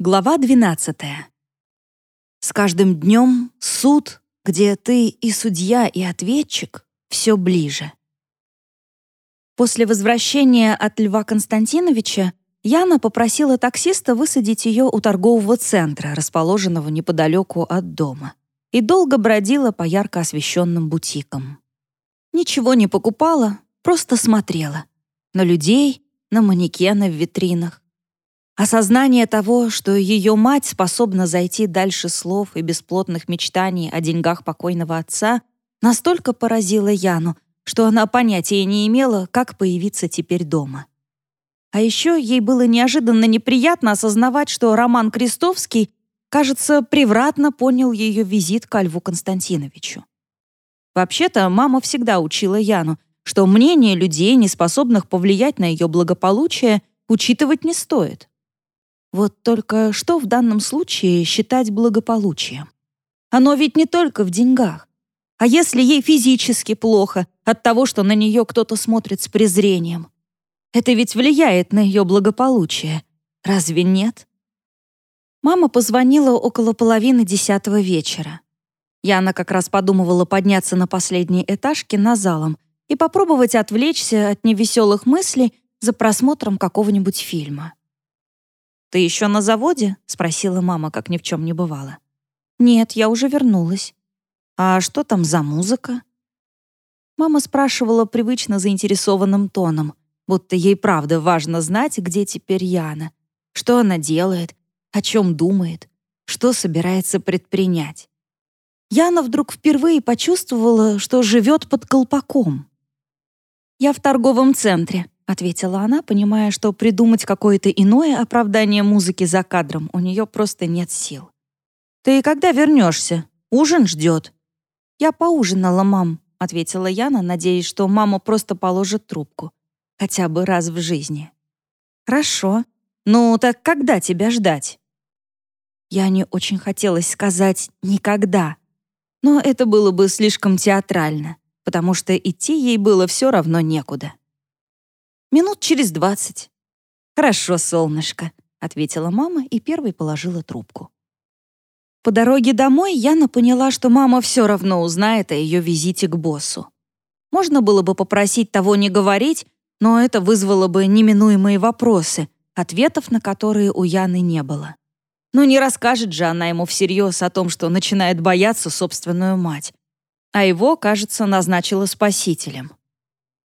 Глава 12. С каждым днем суд, где ты и судья, и ответчик, все ближе. После возвращения от Льва Константиновича Яна попросила таксиста высадить ее у торгового центра, расположенного неподалеку от дома, и долго бродила по ярко освещенным бутикам. Ничего не покупала, просто смотрела. На людей, на манекены в витринах, Осознание того, что ее мать способна зайти дальше слов и бесплотных мечтаний о деньгах покойного отца, настолько поразило Яну, что она понятия не имела, как появиться теперь дома. А еще ей было неожиданно неприятно осознавать, что Роман Крестовский, кажется, превратно понял ее визит к Льву Константиновичу. Вообще-то мама всегда учила Яну, что мнение людей, не способных повлиять на ее благополучие, учитывать не стоит. Вот только что в данном случае считать благополучием? Оно ведь не только в деньгах. А если ей физически плохо от того, что на нее кто-то смотрит с презрением? Это ведь влияет на ее благополучие. Разве нет? Мама позвонила около половины десятого вечера. Яна как раз подумывала подняться на последний этаж кинозалом и попробовать отвлечься от невеселых мыслей за просмотром какого-нибудь фильма. «Ты еще на заводе?» — спросила мама, как ни в чем не бывало. «Нет, я уже вернулась». «А что там за музыка?» Мама спрашивала привычно заинтересованным тоном, будто ей правда важно знать, где теперь Яна, что она делает, о чем думает, что собирается предпринять. Яна вдруг впервые почувствовала, что живет под колпаком. «Я в торговом центре», ответила она, понимая, что придумать какое-то иное оправдание музыки за кадром у нее просто нет сил. «Ты когда вернешься? Ужин ждет». «Я поужинала, мам», — ответила Яна, надеясь, что мама просто положит трубку. Хотя бы раз в жизни. «Хорошо. Ну, так когда тебя ждать?» Я не очень хотелось сказать «никогда», но это было бы слишком театрально, потому что идти ей было все равно некуда. Минут через двадцать». «Хорошо, солнышко», — ответила мама и первой положила трубку. По дороге домой Яна поняла, что мама все равно узнает о ее визите к боссу. Можно было бы попросить того не говорить, но это вызвало бы неминуемые вопросы, ответов на которые у Яны не было. Но не расскажет же она ему всерьез о том, что начинает бояться собственную мать. А его, кажется, назначила спасителем.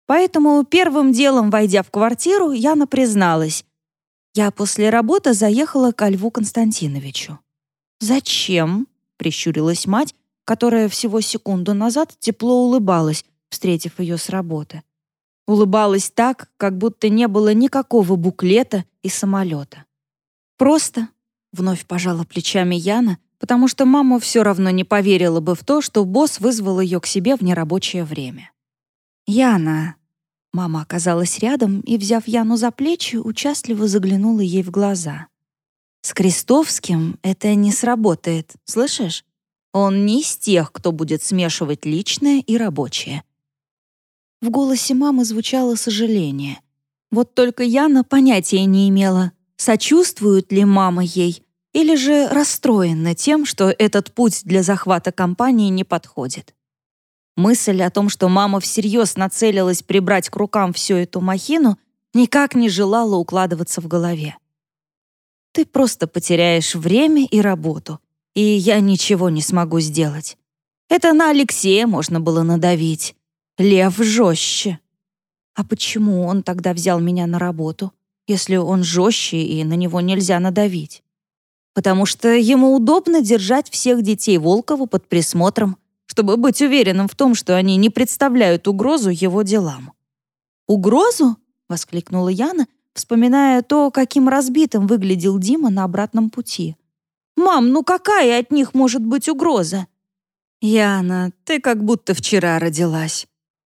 Поэтому первым делом, войдя в квартиру, Яна призналась. Я после работы заехала к Льву Константиновичу. «Зачем?» — прищурилась мать, которая всего секунду назад тепло улыбалась, встретив ее с работы. Улыбалась так, как будто не было никакого буклета и самолета. «Просто», — вновь пожала плечами Яна, потому что мама все равно не поверила бы в то, что босс вызвал ее к себе в нерабочее время. «Яна...» Мама оказалась рядом и, взяв Яну за плечи, участливо заглянула ей в глаза. «С Крестовским это не сработает, слышишь? Он не из тех, кто будет смешивать личное и рабочее». В голосе мамы звучало сожаление. Вот только Яна понятия не имела, сочувствует ли мама ей или же расстроена тем, что этот путь для захвата компании не подходит. Мысль о том, что мама всерьез нацелилась прибрать к рукам всю эту махину, никак не желала укладываться в голове. «Ты просто потеряешь время и работу, и я ничего не смогу сделать. Это на Алексея можно было надавить. Лев жестче». «А почему он тогда взял меня на работу, если он жестче и на него нельзя надавить?» «Потому что ему удобно держать всех детей Волкова под присмотром», чтобы быть уверенным в том, что они не представляют угрозу его делам. «Угрозу?» — воскликнула Яна, вспоминая то, каким разбитым выглядел Дима на обратном пути. «Мам, ну какая от них может быть угроза?» «Яна, ты как будто вчера родилась.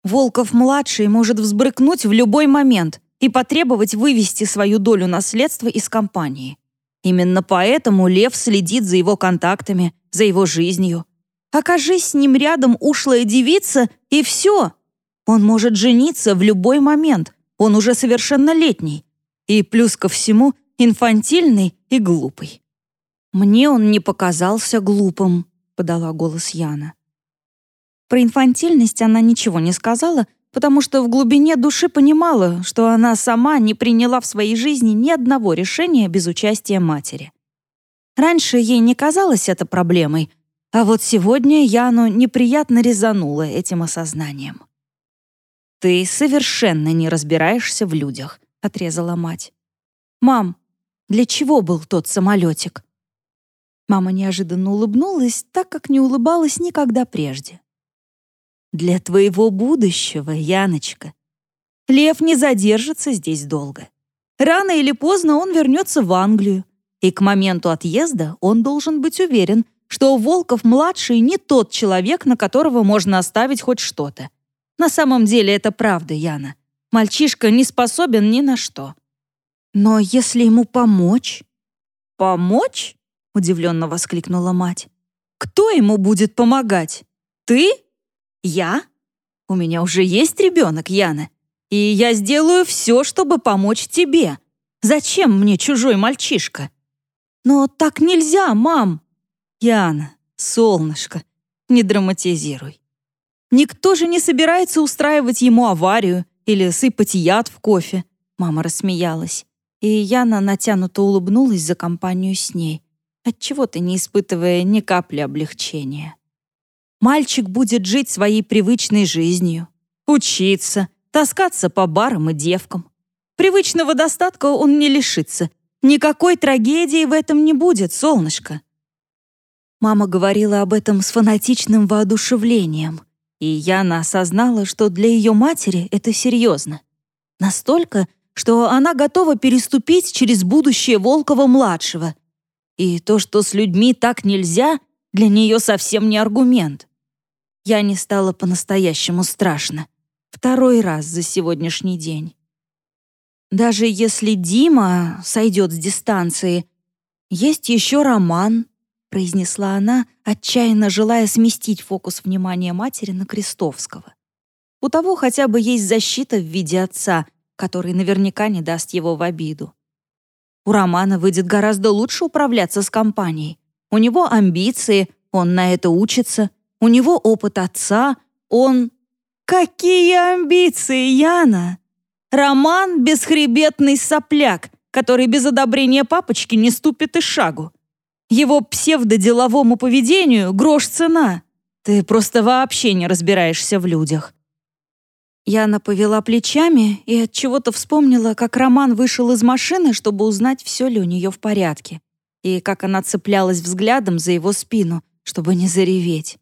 Волков-младший может взбрыкнуть в любой момент и потребовать вывести свою долю наследства из компании. Именно поэтому Лев следит за его контактами, за его жизнью. Окажись с ним рядом ушлая девица, и все. Он может жениться в любой момент, он уже совершеннолетний. И плюс ко всему, инфантильный и глупый. «Мне он не показался глупым», — подала голос Яна. Про инфантильность она ничего не сказала, потому что в глубине души понимала, что она сама не приняла в своей жизни ни одного решения без участия матери. Раньше ей не казалось это проблемой, а вот сегодня Яну неприятно резануло этим осознанием. «Ты совершенно не разбираешься в людях», — отрезала мать. «Мам, для чего был тот самолетик?» Мама неожиданно улыбнулась, так как не улыбалась никогда прежде. «Для твоего будущего, Яночка. Лев не задержится здесь долго. Рано или поздно он вернется в Англию, и к моменту отъезда он должен быть уверен, что Волков-младший не тот человек, на которого можно оставить хоть что-то. На самом деле это правда, Яна. Мальчишка не способен ни на что. Но если ему помочь... «Помочь?» — удивленно воскликнула мать. «Кто ему будет помогать? Ты? Я? У меня уже есть ребенок, Яна, и я сделаю все, чтобы помочь тебе. Зачем мне чужой мальчишка?» «Но так нельзя, мам!» «Яна, солнышко, не драматизируй. Никто же не собирается устраивать ему аварию или сыпать яд в кофе», мама рассмеялась. И Яна натянуто улыбнулась за компанию с ней, отчего-то не испытывая ни капли облегчения. Мальчик будет жить своей привычной жизнью, учиться, таскаться по барам и девкам. Привычного достатка он не лишится — Никакой трагедии в этом не будет, солнышко. Мама говорила об этом с фанатичным воодушевлением, и Яна осознала, что для ее матери это серьезно. Настолько, что она готова переступить через будущее Волкова-младшего. И то, что с людьми так нельзя, для нее совсем не аргумент. Я не стала по-настоящему страшно. Второй раз за сегодняшний день. Даже если Дима сойдет с дистанции, есть еще роман, произнесла она, отчаянно желая сместить фокус внимания матери на Крестовского. У того хотя бы есть защита в виде отца, который наверняка не даст его в обиду. У Романа выйдет гораздо лучше управляться с компанией. У него амбиции, он на это учится. У него опыт отца, он... «Какие амбиции, Яна!» Роман — бесхребетный сопляк, который без одобрения папочки не ступит и шагу. Его псевдоделовому поведению грош цена. Ты просто вообще не разбираешься в людях. Яна повела плечами и от чего-то вспомнила, как Роман вышел из машины, чтобы узнать, все ли у нее в порядке, и как она цеплялась взглядом за его спину, чтобы не зареветь.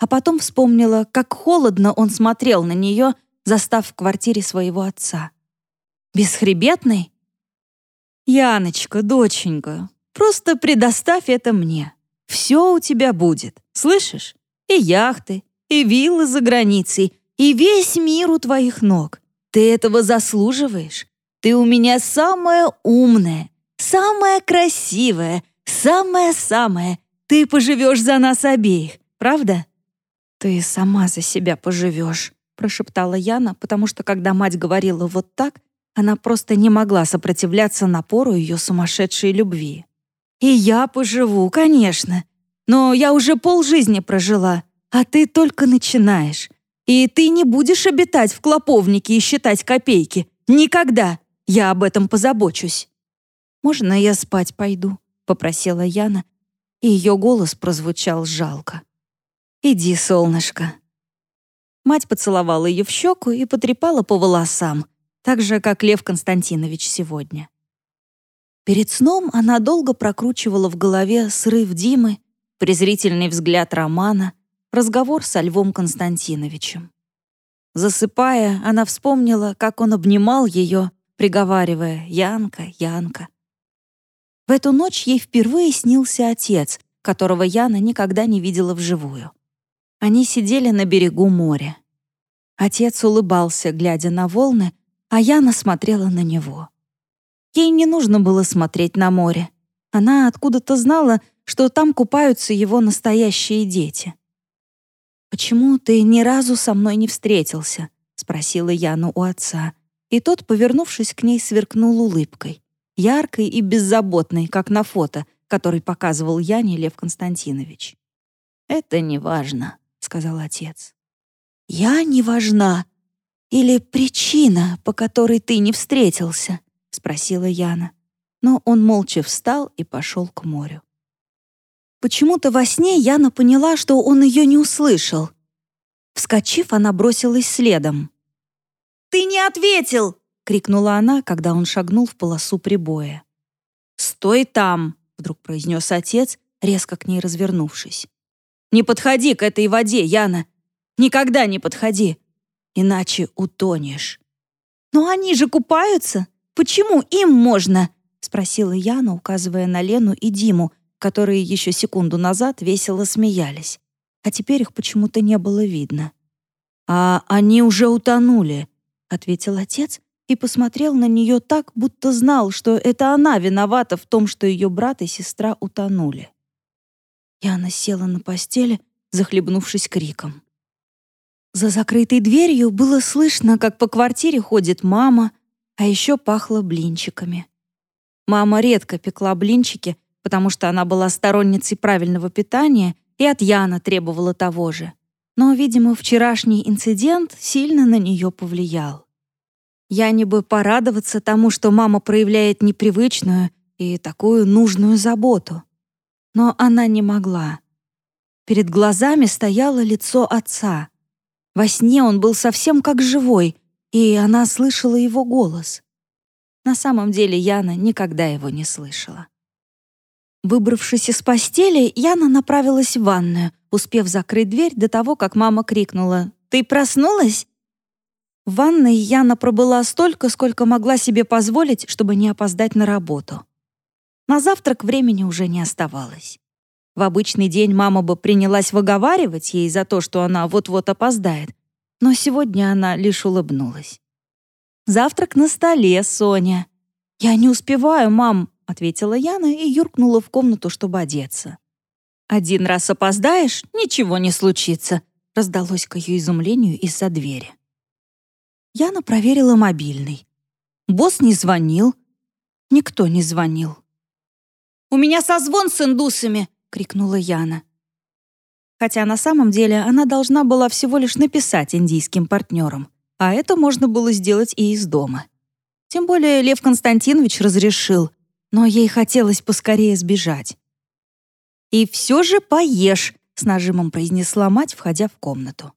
А потом вспомнила, как холодно он смотрел на нее, застав в квартире своего отца. «Бесхребетный?» «Яночка, доченька, просто предоставь это мне. Все у тебя будет, слышишь? И яхты, и виллы за границей, и весь мир у твоих ног. Ты этого заслуживаешь. Ты у меня самая умная, самая красивая, самая-самая. Ты поживешь за нас обеих, правда?» «Ты сама за себя поживешь», прошептала Яна, потому что когда мать говорила вот так, она просто не могла сопротивляться напору ее сумасшедшей любви. «И я поживу, конечно. Но я уже полжизни прожила, а ты только начинаешь. И ты не будешь обитать в клоповнике и считать копейки. Никогда. Я об этом позабочусь». «Можно я спать пойду?» — попросила Яна, и ее голос прозвучал жалко. «Иди, солнышко, Мать поцеловала ее в щеку и потрепала по волосам, так же, как Лев Константинович сегодня. Перед сном она долго прокручивала в голове срыв Димы, презрительный взгляд Романа, разговор со Львом Константиновичем. Засыпая, она вспомнила, как он обнимал ее, приговаривая «Янка, Янка». В эту ночь ей впервые снился отец, которого Яна никогда не видела вживую. Они сидели на берегу моря. Отец улыбался, глядя на волны, а Яна смотрела на него. Ей не нужно было смотреть на море. Она откуда-то знала, что там купаются его настоящие дети. «Почему ты ни разу со мной не встретился?» — спросила Яна у отца. И тот, повернувшись к ней, сверкнул улыбкой. яркой и беззаботной, как на фото, который показывал Яне Лев Константинович. «Это не важно», — сказал отец. «Я не важна? Или причина, по которой ты не встретился?» — спросила Яна. Но он молча встал и пошел к морю. Почему-то во сне Яна поняла, что он ее не услышал. Вскочив, она бросилась следом. «Ты не ответил!» — крикнула она, когда он шагнул в полосу прибоя. «Стой там!» — вдруг произнес отец, резко к ней развернувшись. «Не подходи к этой воде, Яна! Никогда не подходи! Иначе утонешь!» «Но они же купаются! Почему им можно?» — спросила Яна, указывая на Лену и Диму, которые еще секунду назад весело смеялись, а теперь их почему-то не было видно. «А они уже утонули», — ответил отец и посмотрел на нее так, будто знал, что это она виновата в том, что ее брат и сестра утонули. Яна села на постели, захлебнувшись криком. За закрытой дверью было слышно, как по квартире ходит мама, а еще пахло блинчиками. Мама редко пекла блинчики, потому что она была сторонницей правильного питания и от Яна требовала того же. Но, видимо, вчерашний инцидент сильно на нее повлиял. Яне бы порадоваться тому, что мама проявляет непривычную и такую нужную заботу. Но она не могла. Перед глазами стояло лицо отца. Во сне он был совсем как живой, и она слышала его голос. На самом деле Яна никогда его не слышала. Выбравшись из постели, Яна направилась в ванную, успев закрыть дверь до того, как мама крикнула «Ты проснулась?» В ванной Яна пробыла столько, сколько могла себе позволить, чтобы не опоздать на работу. На завтрак времени уже не оставалось. В обычный день мама бы принялась выговаривать ей за то, что она вот-вот опоздает, но сегодня она лишь улыбнулась. «Завтрак на столе, Соня». «Я не успеваю, мам», — ответила Яна и юркнула в комнату, чтобы одеться. «Один раз опоздаешь, ничего не случится», — раздалось к ее изумлению из-за двери. Яна проверила мобильный. Босс не звонил. Никто не звонил. «У меня созвон с индусами!» — крикнула Яна. Хотя на самом деле она должна была всего лишь написать индийским партнерам, а это можно было сделать и из дома. Тем более Лев Константинович разрешил — но ей хотелось поскорее сбежать. «И все же поешь», — с нажимом произнесла мать, входя в комнату.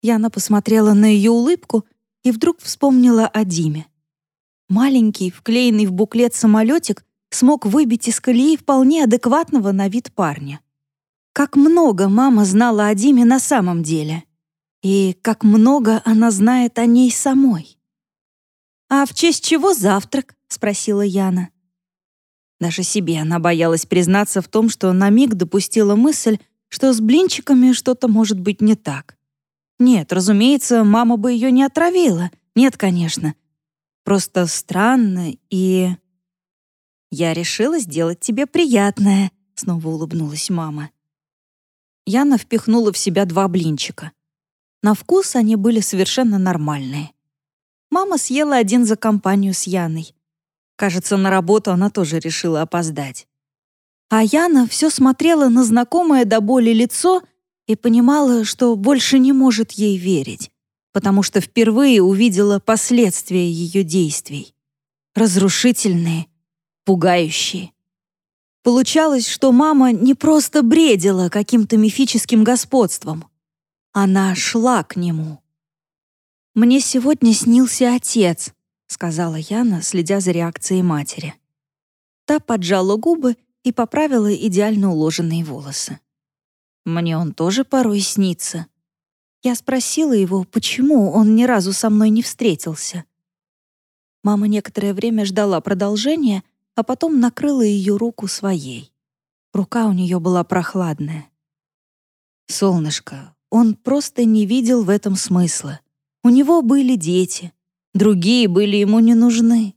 Яна посмотрела на ее улыбку и вдруг вспомнила о Диме. Маленький, вклеенный в буклет самолетик смог выбить из колеи вполне адекватного на вид парня. Как много мама знала о Диме на самом деле. И как много она знает о ней самой. «А в честь чего завтрак?» — спросила Яна. Даже себе она боялась признаться в том, что на миг допустила мысль, что с блинчиками что-то может быть не так. Нет, разумеется, мама бы ее не отравила. Нет, конечно. Просто странно и... «Я решила сделать тебе приятное», — снова улыбнулась мама. Яна впихнула в себя два блинчика. На вкус они были совершенно нормальные. Мама съела один за компанию с Яной. Кажется, на работу она тоже решила опоздать. А Яна все смотрела на знакомое до боли лицо и понимала, что больше не может ей верить, потому что впервые увидела последствия ее действий. Разрушительные, пугающие. Получалось, что мама не просто бредила каким-то мифическим господством. Она шла к нему. «Мне сегодня снился отец», сказала Яна, следя за реакцией матери. Та поджала губы и поправила идеально уложенные волосы. Мне он тоже порой снится. Я спросила его, почему он ни разу со мной не встретился. Мама некоторое время ждала продолжения, а потом накрыла ее руку своей. Рука у нее была прохладная. «Солнышко, он просто не видел в этом смысла. У него были дети, Другие были ему не нужны.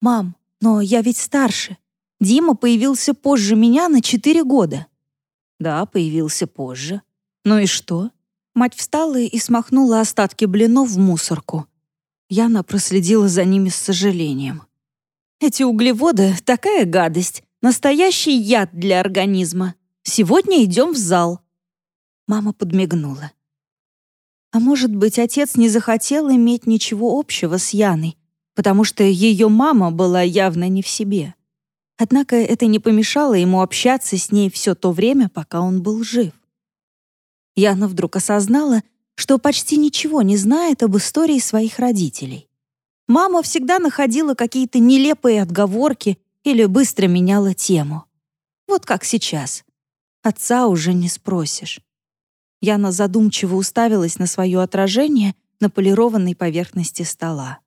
«Мам, но я ведь старше. Дима появился позже меня на четыре года». «Да, появился позже. Ну и что?» Мать встала и смахнула остатки блинов в мусорку. Яна проследила за ними с сожалением. Эти углеводы — такая гадость, настоящий яд для организма. Сегодня идем в зал». Мама подмигнула. А может быть, отец не захотел иметь ничего общего с Яной, потому что ее мама была явно не в себе. Однако это не помешало ему общаться с ней все то время, пока он был жив. Яна вдруг осознала, что почти ничего не знает об истории своих родителей. Мама всегда находила какие-то нелепые отговорки или быстро меняла тему. Вот как сейчас. Отца уже не спросишь. Яна задумчиво уставилась на свое отражение на полированной поверхности стола.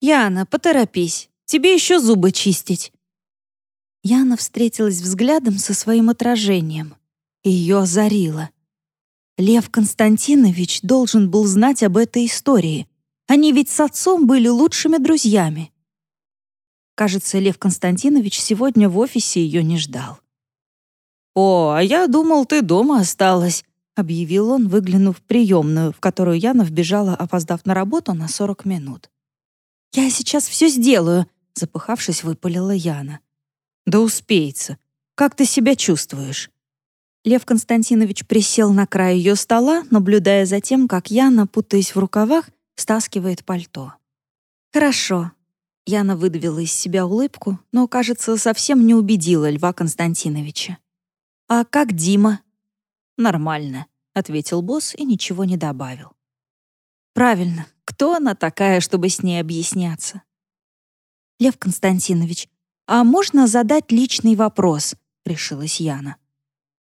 «Яна, поторопись, тебе еще зубы чистить». Яна встретилась взглядом со своим отражением. И ее озарило. Лев Константинович должен был знать об этой истории, они ведь с отцом были лучшими друзьями. Кажется, Лев Константинович сегодня в офисе ее не ждал. «О, а я думал, ты дома осталась», — объявил он, выглянув в приемную, в которую Яна вбежала, опоздав на работу на 40 минут. «Я сейчас все сделаю», — запыхавшись, выпалила Яна. «Да успеется. Как ты себя чувствуешь?» Лев Константинович присел на край ее стола, наблюдая за тем, как Яна, путаясь в рукавах, стаскивает пальто. «Хорошо». Яна выдавила из себя улыбку, но, кажется, совсем не убедила Льва Константиновича. «А как Дима?» «Нормально», — ответил босс и ничего не добавил. «Правильно. Кто она такая, чтобы с ней объясняться?» «Лев Константинович, а можно задать личный вопрос?» — решилась Яна.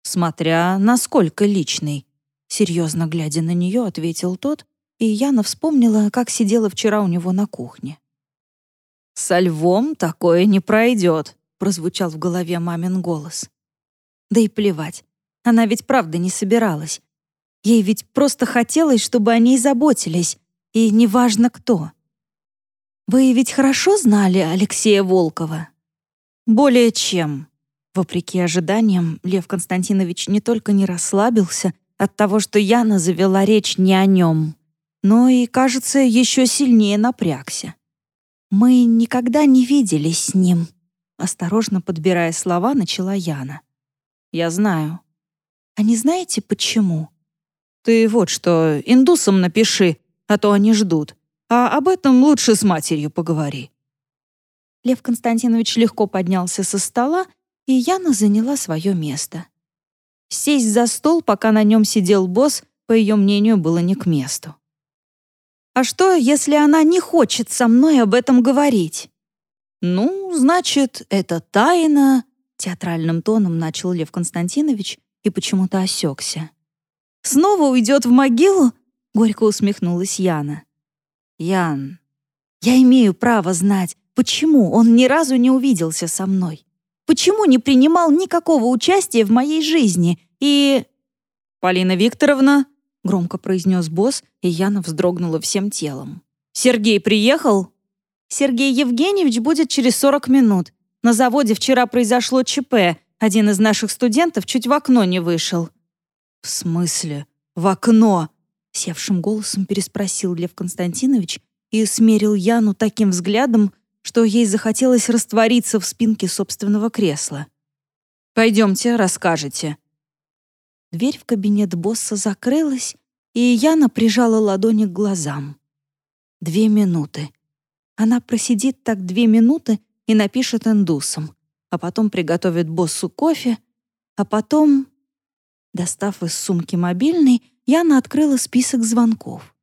«Смотря насколько личный», — серьезно глядя на нее, ответил тот и Яна вспомнила, как сидела вчера у него на кухне. «Со львом такое не пройдет», — прозвучал в голове мамин голос. Да и плевать, она ведь правда не собиралась. Ей ведь просто хотелось, чтобы о ней заботились, и неважно кто. «Вы ведь хорошо знали Алексея Волкова?» «Более чем». Вопреки ожиданиям, Лев Константинович не только не расслабился от того, что Яна завела речь не о нем, но и, кажется, еще сильнее напрягся. «Мы никогда не виделись с ним», — осторожно подбирая слова, начала Яна. «Я знаю». «А не знаете, почему?» «Ты вот что, индусам напиши, а то они ждут. А об этом лучше с матерью поговори». Лев Константинович легко поднялся со стола, и Яна заняла свое место. Сесть за стол, пока на нем сидел босс, по ее мнению, было не к месту. А что, если она не хочет со мной об этом говорить? Ну, значит, это тайна, театральным тоном начал Лев Константинович и почему-то осекся. Снова уйдет в могилу? Горько усмехнулась Яна. Ян, я имею право знать, почему он ни разу не увиделся со мной. Почему не принимал никакого участия в моей жизни и... Полина Викторовна, — громко произнес босс, и Яна вздрогнула всем телом. «Сергей приехал?» «Сергей Евгеньевич будет через 40 минут. На заводе вчера произошло ЧП. Один из наших студентов чуть в окно не вышел». «В смысле? В окно?» — севшим голосом переспросил Лев Константинович и смерил Яну таким взглядом, что ей захотелось раствориться в спинке собственного кресла. «Пойдемте, расскажете», Дверь в кабинет босса закрылась, и Яна прижала ладони к глазам. Две минуты. Она просидит так две минуты и напишет индусам, а потом приготовит боссу кофе, а потом... Достав из сумки мобильный, Яна открыла список звонков.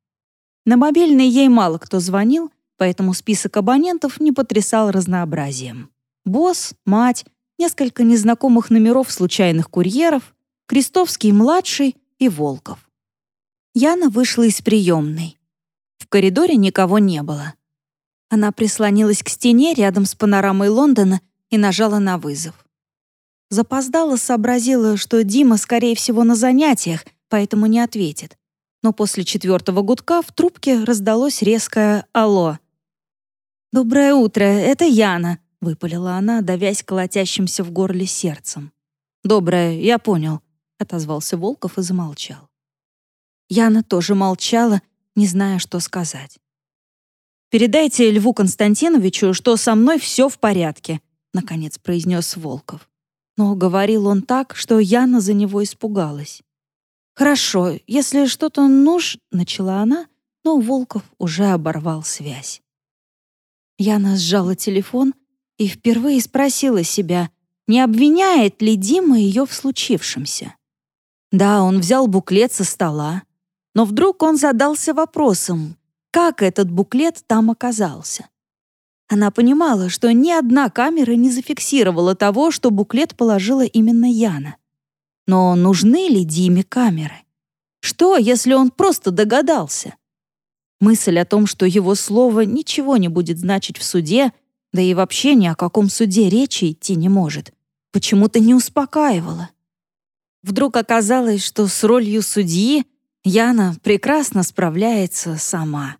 На мобильный ей мало кто звонил, поэтому список абонентов не потрясал разнообразием. Босс, мать, несколько незнакомых номеров случайных курьеров, Крестовский-младший и Волков. Яна вышла из приемной. В коридоре никого не было. Она прислонилась к стене рядом с панорамой Лондона и нажала на вызов. Запоздала, сообразила, что Дима, скорее всего, на занятиях, поэтому не ответит. Но после четвертого гудка в трубке раздалось резкое «Алло». «Доброе утро, это Яна», — выпалила она, давясь колотящимся в горле сердцем. «Доброе, я понял отозвался Волков и замолчал. Яна тоже молчала, не зная, что сказать. Передайте Льву Константиновичу, что со мной все в порядке», — наконец произнес Волков. Но говорил он так, что Яна за него испугалась. «Хорошо, если что-то нуж...» — начала она, но Волков уже оборвал связь. Яна сжала телефон и впервые спросила себя, не обвиняет ли Дима ее в случившемся. Да, он взял буклет со стола, но вдруг он задался вопросом, как этот буклет там оказался. Она понимала, что ни одна камера не зафиксировала того, что буклет положила именно Яна. Но нужны ли Диме камеры? Что, если он просто догадался? Мысль о том, что его слово ничего не будет значить в суде, да и вообще ни о каком суде речи идти не может, почему-то не успокаивала. Вдруг оказалось, что с ролью судьи Яна прекрасно справляется сама.